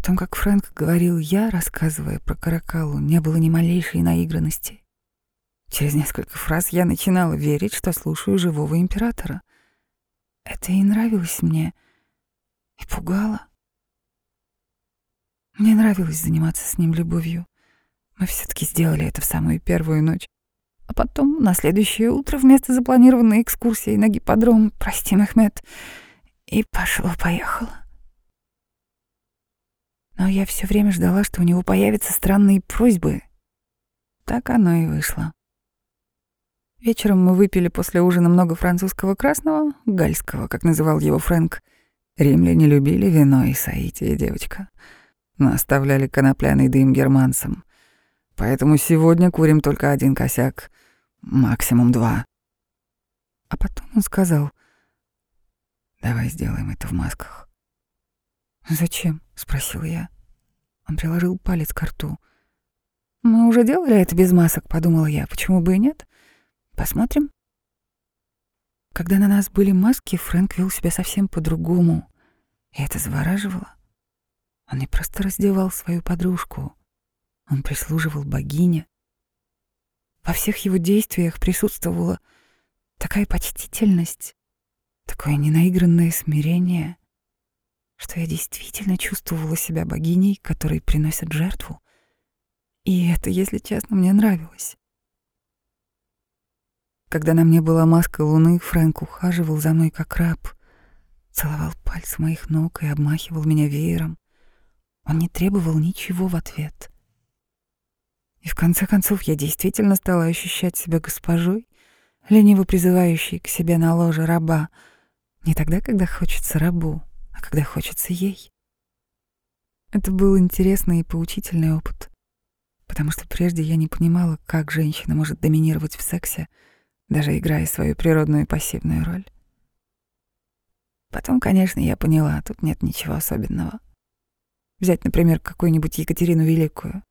В том, как Фрэнк говорил я, рассказывая про Каракалу, не было ни малейшей наигранности. Через несколько фраз я начинала верить, что слушаю живого императора. Это и нравилось мне, и пугало. Мне нравилось заниматься с ним любовью. Мы все таки сделали это в самую первую ночь. А потом, на следующее утро, вместо запланированной экскурсии на гипподром, прости, Мехмед, и пошло-поехало. Но я все время ждала, что у него появятся странные просьбы. Так оно и вышло. Вечером мы выпили после ужина много французского красного, гальского, как называл его Фрэнк. Римляне любили вино и соитие, девочка. Но оставляли конопляный дым германцам. Поэтому сегодня курим только один косяк, максимум два. А потом он сказал, «Давай сделаем это в масках». «Зачем?» — спросил я. Он приложил палец к рту. «Мы уже делали это без масок», — подумала я. «Почему бы и нет? Посмотрим». Когда на нас были маски, Фрэнк вел себя совсем по-другому. И это завораживало. Он не просто раздевал свою подружку. Он прислуживал богине. Во всех его действиях присутствовала такая почтительность, такое ненаигранное смирение что я действительно чувствовала себя богиней, которой приносят жертву. И это, если честно, мне нравилось. Когда на мне была маска луны, Фрэнк ухаживал за мной как раб, целовал пальцы моих ног и обмахивал меня веером. Он не требовал ничего в ответ. И в конце концов я действительно стала ощущать себя госпожой, лениво призывающей к себе на ложе раба, не тогда, когда хочется рабу, а когда хочется ей. Это был интересный и поучительный опыт, потому что прежде я не понимала, как женщина может доминировать в сексе, даже играя свою природную пассивную роль. Потом, конечно, я поняла, тут нет ничего особенного. Взять, например, какую-нибудь Екатерину Великую.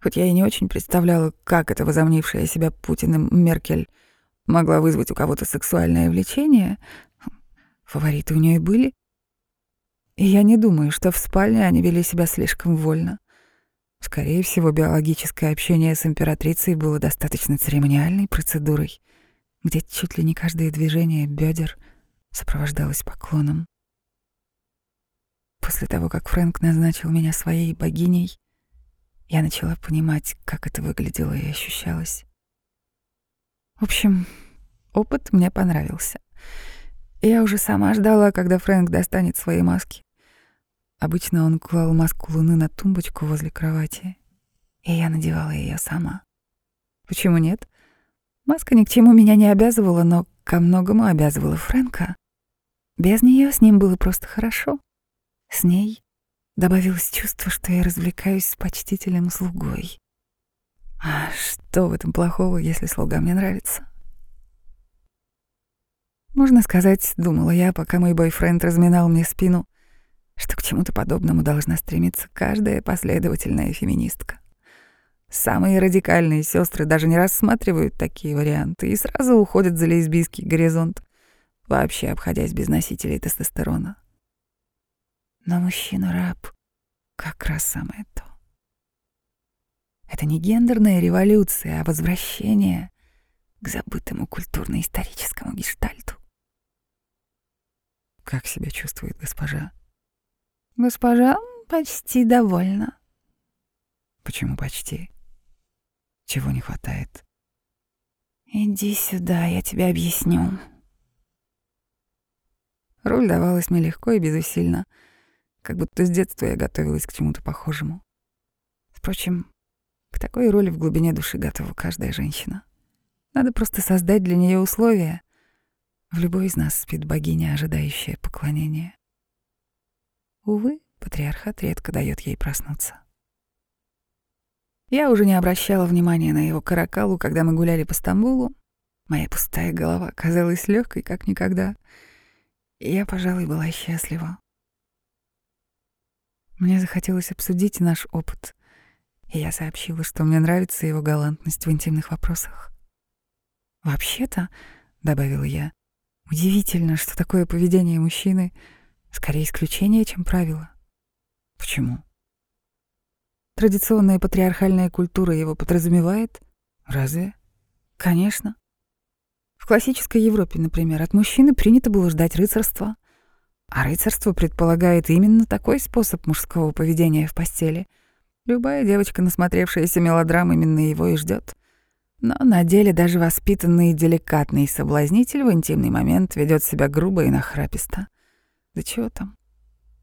Хоть я и не очень представляла, как эта возомнившая себя Путиным Меркель могла вызвать у кого-то сексуальное влечение, фавориты у нее были, и я не думаю, что в спальне они вели себя слишком вольно. Скорее всего, биологическое общение с императрицей было достаточно церемониальной процедурой, где чуть ли не каждое движение бедер сопровождалось поклоном. После того, как Фрэнк назначил меня своей богиней, я начала понимать, как это выглядело и ощущалось. В общем, опыт мне понравился. Я уже сама ждала, когда Фрэнк достанет свои маски. Обычно он клал маску луны на тумбочку возле кровати, и я надевала ее сама. Почему нет? Маска ни к чему меня не обязывала, но ко многому обязывала Фрэнка. Без нее с ним было просто хорошо. С ней добавилось чувство, что я развлекаюсь с почтителем слугой. А что в этом плохого, если слуга мне нравится? Можно сказать, думала я, пока мой бойфренд разминал мне спину — что к чему-то подобному должна стремиться каждая последовательная феминистка. Самые радикальные сестры даже не рассматривают такие варианты и сразу уходят за лесбийский горизонт, вообще обходясь без носителей тестостерона. Но мужчина-раб как раз самое то. Это не гендерная революция, а возвращение к забытому культурно-историческому гештальту. Как себя чувствует госпожа? Госпожа почти довольна. Почему почти? Чего не хватает? Иди сюда, я тебе объясню. Роль давалась мне легко и безусильно, как будто с детства я готовилась к чему-то похожему. Впрочем, к такой роли в глубине души готова каждая женщина. Надо просто создать для нее условия. В любой из нас спит богиня, ожидающая поклонения. Увы, патриархат редко дает ей проснуться. Я уже не обращала внимания на его каракалу, когда мы гуляли по Стамбулу. Моя пустая голова казалась легкой, как никогда. И я, пожалуй, была счастлива. Мне захотелось обсудить наш опыт, и я сообщила, что мне нравится его галантность в интимных вопросах. «Вообще-то», — добавила я, — «удивительно, что такое поведение мужчины — Скорее исключение, чем правило. Почему? Традиционная патриархальная культура его подразумевает? Разве? Конечно. В классической Европе, например, от мужчины принято было ждать рыцарства, а рыцарство предполагает именно такой способ мужского поведения в постели. Любая девочка, насмотревшаяся мелодрам, именно его и ждет. Но на деле даже воспитанный и деликатный соблазнитель в интимный момент ведет себя грубо и нахраписто. Да чего там?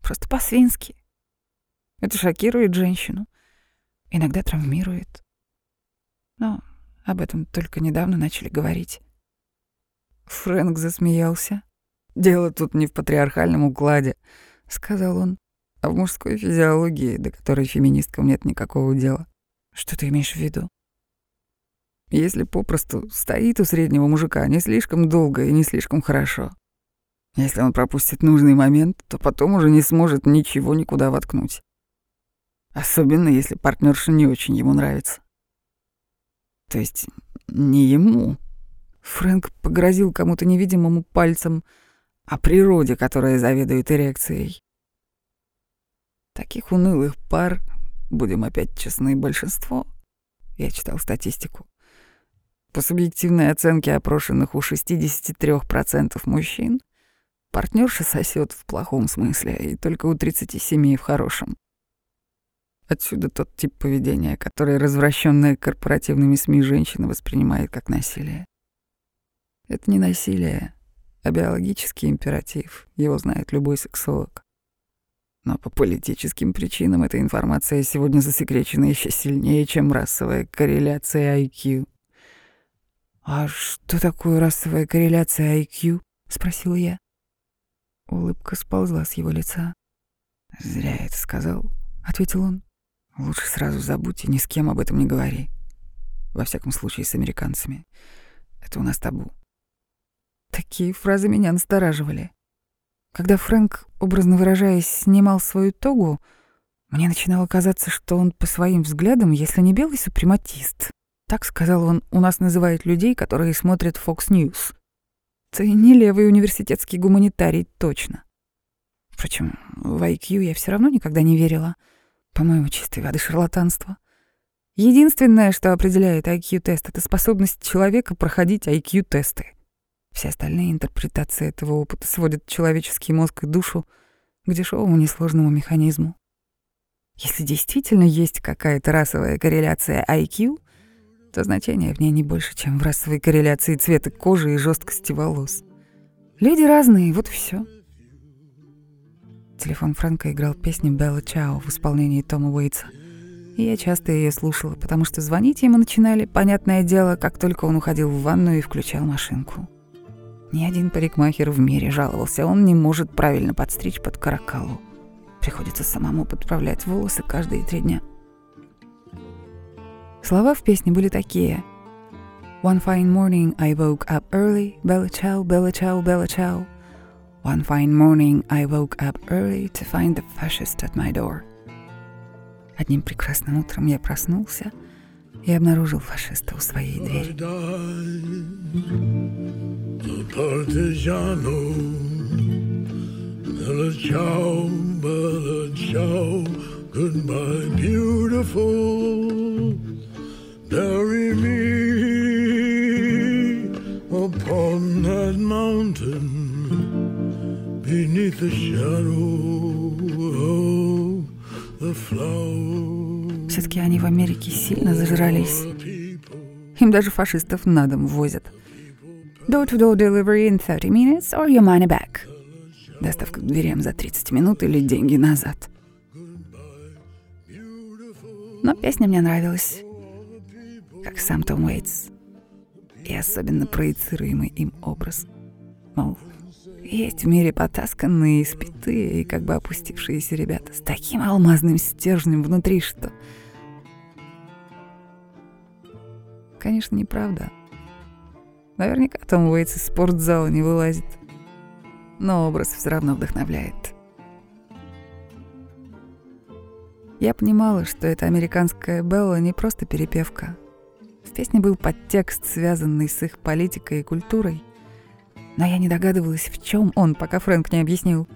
Просто по-свински. Это шокирует женщину. Иногда травмирует. Но об этом только недавно начали говорить. Фрэнк засмеялся. «Дело тут не в патриархальном укладе», — сказал он, «а в мужской физиологии, до которой феминисткам нет никакого дела». «Что ты имеешь в виду?» Если попросту стоит у среднего мужика не слишком долго и не слишком хорошо. Если он пропустит нужный момент, то потом уже не сможет ничего никуда воткнуть. Особенно если партнерша не очень ему нравится. То есть не ему. Фрэнк погрозил кому-то невидимому пальцем о природе, которая заведует эрекцией. Таких унылых пар, будем опять честны, большинство. Я читал статистику. По субъективной оценке опрошенных у 63% мужчин, партнерша сосет в плохом смысле, и только у 37% в хорошем. Отсюда тот тип поведения, который развращенная корпоративными СМИ женщина воспринимает как насилие. Это не насилие, а биологический императив, его знает любой сексолог. Но по политическим причинам эта информация сегодня засекречена еще сильнее, чем расовая корреляция IQ. «А что такое расовая корреляция IQ?» — спросил я. Улыбка сползла с его лица. «Зря это сказал», — ответил он. «Лучше сразу забудь и ни с кем об этом не говори. Во всяком случае, с американцами. Это у нас табу». Такие фразы меня настораживали. Когда Фрэнк, образно выражаясь, снимал свою тогу, мне начинало казаться, что он по своим взглядам, если не белый супрематист, так сказал он, у нас называют людей, которые смотрят Fox News. Ты не левый университетский гуманитарий, точно. Впрочем, в IQ я все равно никогда не верила. По-моему, чистой воды шарлатанство. Единственное, что определяет IQ-тест, это способность человека проходить IQ-тесты. Все остальные интерпретации этого опыта сводят человеческий мозг и душу к дешевому несложному механизму. Если действительно есть какая-то расовая корреляция IQ, то значение в ней не больше, чем в расовой корреляции цвета кожи и жесткости волос. Люди разные, вот все. Телефон Фрэнка играл песню «Белла Чао» в исполнении Тома Уэйтса. И я часто ее слушала, потому что звонить ему начинали, понятное дело, как только он уходил в ванную и включал машинку. Ни один парикмахер в мире жаловался, он не может правильно подстричь под каракалу. Приходится самому подправлять волосы каждые три дня. Слова в песне были такие. One fine morning I woke up early, Bella ciao, Bella ciao, Bella ciao. One fine morning I woke up early to find the fascist at my door. Одним прекрасным утром я проснулся и обнаружил фашиста у своей двери. Bella ciao, Bella ciao, goodbye, beautiful. Beneath the shadow of the flowers. Все-таки они в Америке сильно зажрались. Им даже фашистов на дом возят. Door-to-door delivery in 30 minutes or your money back. Доставка к дверям за 30 минут или деньги назад. Но песня мне нравилась как сам Том Уэйтс, и особенно проецируемый им образ. Мол, есть в мире потасканные, испитые и как бы опустившиеся ребята с таким алмазным стержнем внутри, что... Конечно, неправда. Наверняка Том Уэйтс из спортзала не вылазит. Но образ все равно вдохновляет. Я понимала, что эта американская Белла не просто перепевка — песне был подтекст, связанный с их политикой и культурой. Но я не догадывалась, в чем он, пока Фрэнк не объяснил.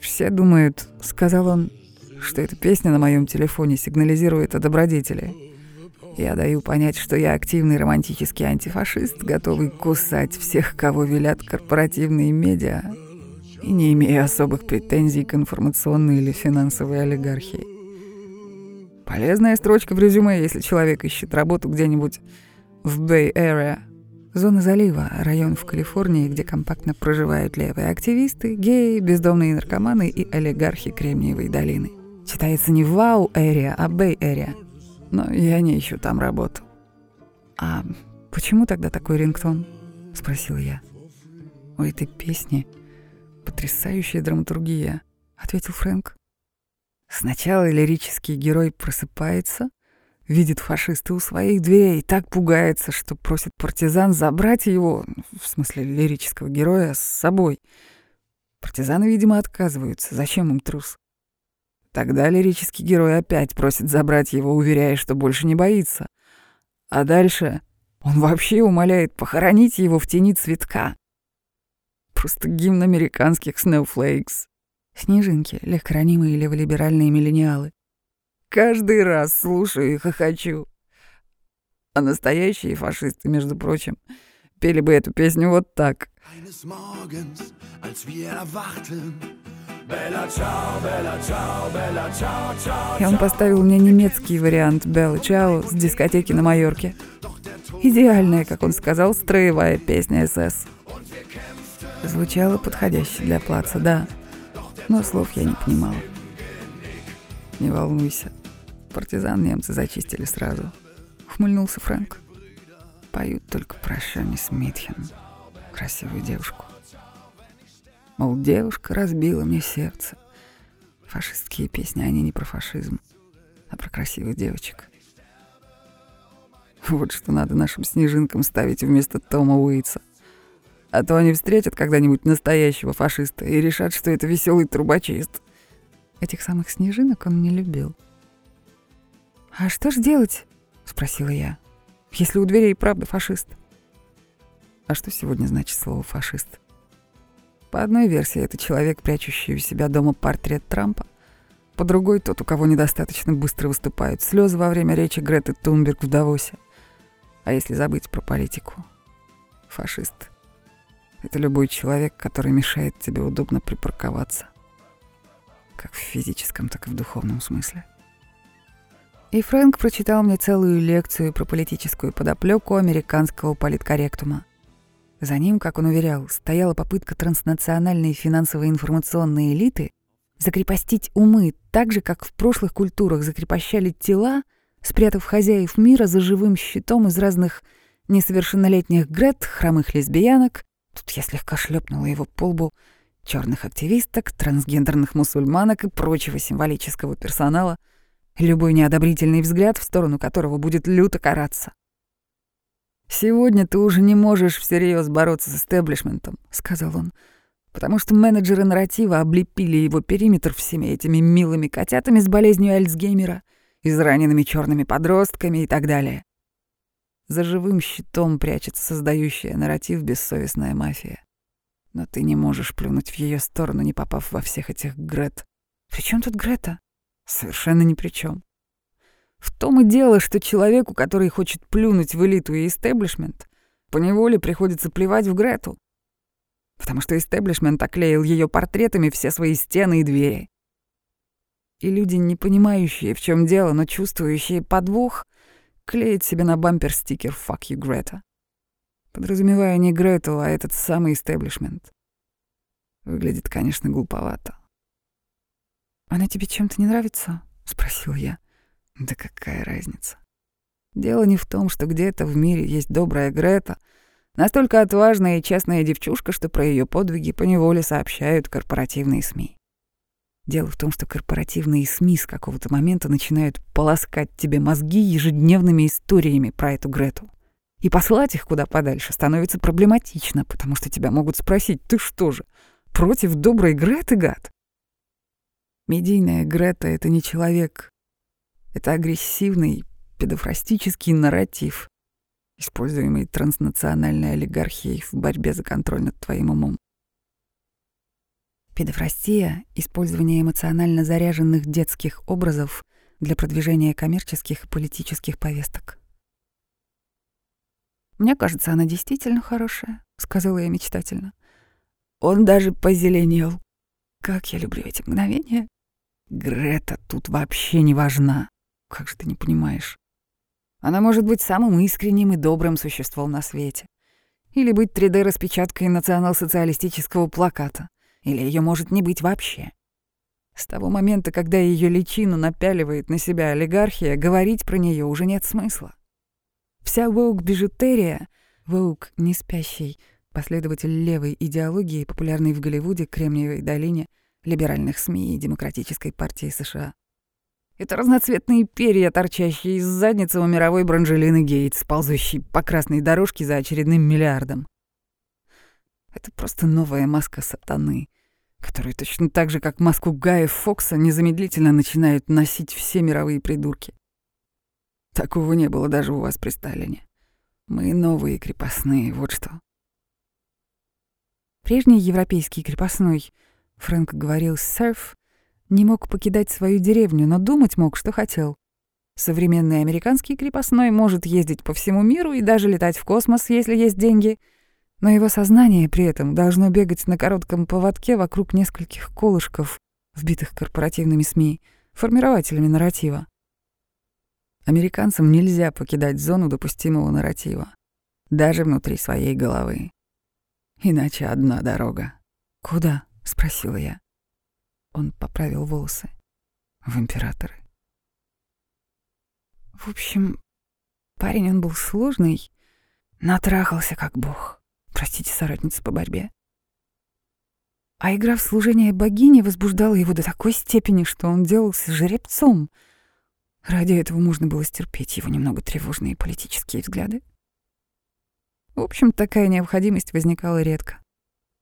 «Все думают», — сказал он, — что эта песня на моем телефоне сигнализирует о добродетели. Я даю понять, что я активный романтический антифашист, готовый кусать всех, кого велят корпоративные медиа, и не имея особых претензий к информационной или финансовой олигархии. Полезная строчка в резюме, если человек ищет работу где-нибудь в Bay Area. Зона залива — район в Калифорнии, где компактно проживают левые активисты, геи, бездомные наркоманы и олигархи Кремниевой долины. Читается не Вау Area, а Area. Но я не ищу там работу. «А почему тогда такой рингтон?» — спросил я. «У этой песни потрясающая драматургия», — ответил Фрэнк. Сначала лирический герой просыпается, видит фашиста у своих дверей, так пугается, что просит партизан забрать его, в смысле лирического героя, с собой. Партизаны, видимо, отказываются. Зачем им трус? Тогда лирический герой опять просит забрать его, уверяя, что больше не боится. А дальше он вообще умоляет похоронить его в тени цветка. Просто гимн американских Snowflakes. Снежинки, легкоранимые леволиберальные миллениалы. Каждый раз слушаю и хохочу. А настоящие фашисты, между прочим, пели бы эту песню вот так. И он поставил мне немецкий вариант «Белла Чао» с дискотеки на Майорке. Идеальная, как он сказал, строевая песня СС. Звучало подходяще для плаца, да но слов я не понимала. «Не волнуйся, партизан немцы зачистили сразу», — ухмыльнулся Фрэнк. «Поют только про Шерни Смитхен, красивую девушку. Мол, девушка разбила мне сердце. Фашистские песни, они не про фашизм, а про красивых девочек. Вот что надо нашим снежинкам ставить вместо Тома Уэйтса. А то они встретят когда-нибудь настоящего фашиста и решат, что это веселый трубочист. Этих самых снежинок он не любил. «А что ж делать?» — спросила я. «Если у дверей правда фашист?» А что сегодня значит слово «фашист»? По одной версии, это человек, прячущий у себя дома портрет Трампа. По другой, тот, у кого недостаточно быстро выступают слезы во время речи Греты Тунберг в Давосе. А если забыть про политику? Фашист — это любой человек, который мешает тебе удобно припарковаться. Как в физическом, так и в духовном смысле. И Фрэнк прочитал мне целую лекцию про политическую подоплеку американского политкорректума. За ним, как он уверял, стояла попытка транснациональной финансовой информационной элиты закрепостить умы так же, как в прошлых культурах закрепощали тела, спрятав хозяев мира за живым щитом из разных несовершеннолетних грет, хромых лесбиянок. Тут я слегка шлепнула его по лбу. Черных активисток, трансгендерных мусульманок и прочего символического персонала, любой неодобрительный взгляд в сторону которого будет люто караться. «Сегодня ты уже не можешь всерьез бороться с истеблишментом», — сказал он, «потому что менеджеры нарратива облепили его периметр всеми этими милыми котятами с болезнью Альцгеймера, израненными черными подростками и так далее. За живым щитом прячется создающая нарратив бессовестная мафия. Но ты не можешь плюнуть в ее сторону, не попав во всех этих Грет. При чем тут Грета? Совершенно ни при чем. В том и дело, что человеку, который хочет плюнуть в элиту и истеблишмент, поневоле приходится плевать в Грету. Потому что истеблишмент оклеил ее портретами все свои стены и двери. И люди, не понимающие, в чем дело, но чувствующие подвох, клеит себе на бампер стикер «Fuck you, Грета». Подразумевая не Грету, а этот самый истеблишмент. Выглядит, конечно, глуповато. «Она тебе чем-то не нравится?» — спросил я. «Да какая разница? Дело не в том, что где-то в мире есть добрая Грета, настолько отважная и честная девчушка, что про ее подвиги поневоле сообщают корпоративные СМИ. Дело в том, что корпоративные СМИ с какого-то момента начинают полоскать тебе мозги ежедневными историями про эту Грету. И послать их куда подальше становится проблематично, потому что тебя могут спросить, ты что же, против доброй Греты, гад? Медийная Грета — это не человек. Это агрессивный, педофрастический нарратив, используемый транснациональной олигархией в борьбе за контроль над твоим умом. Педофрастия — использование эмоционально заряженных детских образов для продвижения коммерческих и политических повесток. «Мне кажется, она действительно хорошая», — сказала я мечтательно. Он даже позеленел. Как я люблю эти мгновения. Грета тут вообще не важна. Как же ты не понимаешь? Она может быть самым искренним и добрым существом на свете. Или быть 3D-распечаткой национал-социалистического плаката. Или ее может не быть вообще. С того момента, когда ее личину напяливает на себя олигархия, говорить про нее уже нет смысла. Вся воук-бижутерия, воук не спящий, последователь левой идеологии, популярной в Голливуде, Кремниевой долине, либеральных СМИ и Демократической партии США. Это разноцветные перья, торчащие из задницы у мировой Бранжелины Гейтс, ползущей по красной дорожке за очередным миллиардом. Это просто новая маска сатаны, которую точно так же, как маску Гая Фокса, незамедлительно начинают носить все мировые придурки. Такого не было даже у вас при Сталине. Мы новые крепостные, вот что. Прежний европейский крепостной, Фрэнк говорил «серф», не мог покидать свою деревню, но думать мог, что хотел. Современный американский крепостной может ездить по всему миру и даже летать в космос, если есть деньги, но его сознание при этом должно бегать на коротком поводке вокруг нескольких колышков, вбитых корпоративными СМИ, формирователями нарратива. Американцам нельзя покидать зону допустимого нарратива, даже внутри своей головы. Иначе одна дорога. «Куда?» — спросила я. Он поправил волосы. В императоры. В общем, парень он был сложный, натрахался как бог. Простите, соратница по борьбе. А игра в служение богине возбуждала его до такой степени, что он делался жеребцом. Ради этого можно было стерпеть его немного тревожные политические взгляды. В общем, такая необходимость возникала редко.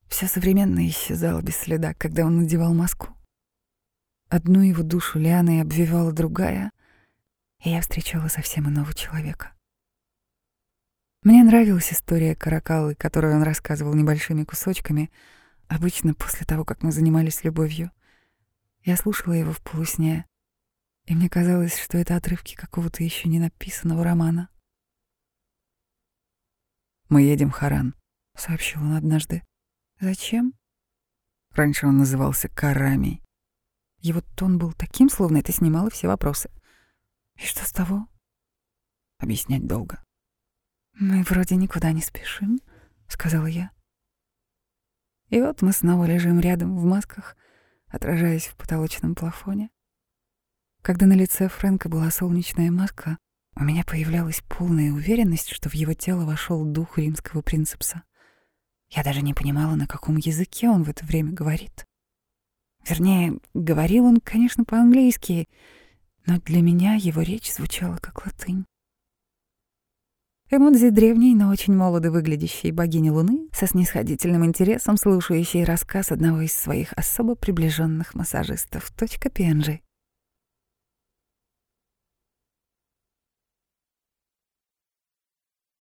Все современное исчезало без следа, когда он надевал маску. Одну его душу лианой обвивала другая, и я встречала совсем иного человека. Мне нравилась история Каракалы, которую он рассказывал небольшими кусочками, обычно после того, как мы занимались любовью. Я слушала его в полусне, и мне казалось, что это отрывки какого-то еще не написанного романа. «Мы едем в Харан», — сообщил он однажды. «Зачем?» Раньше он назывался Карами. Его тон был таким, словно это снимало все вопросы. И что с того? Объяснять долго. «Мы вроде никуда не спешим», — сказала я. И вот мы снова лежим рядом в масках, отражаясь в потолочном плафоне. Когда на лице Фрэнка была солнечная маска, у меня появлялась полная уверенность, что в его тело вошел дух римского принципса. Я даже не понимала, на каком языке он в это время говорит. Вернее, говорил он, конечно, по-английски, но для меня его речь звучала как латынь. Эмодзи древней, но очень молодо выглядящей богини Луны, со снисходительным интересом слушающей рассказ одного из своих особо приближенных массажистов. Точка PNG.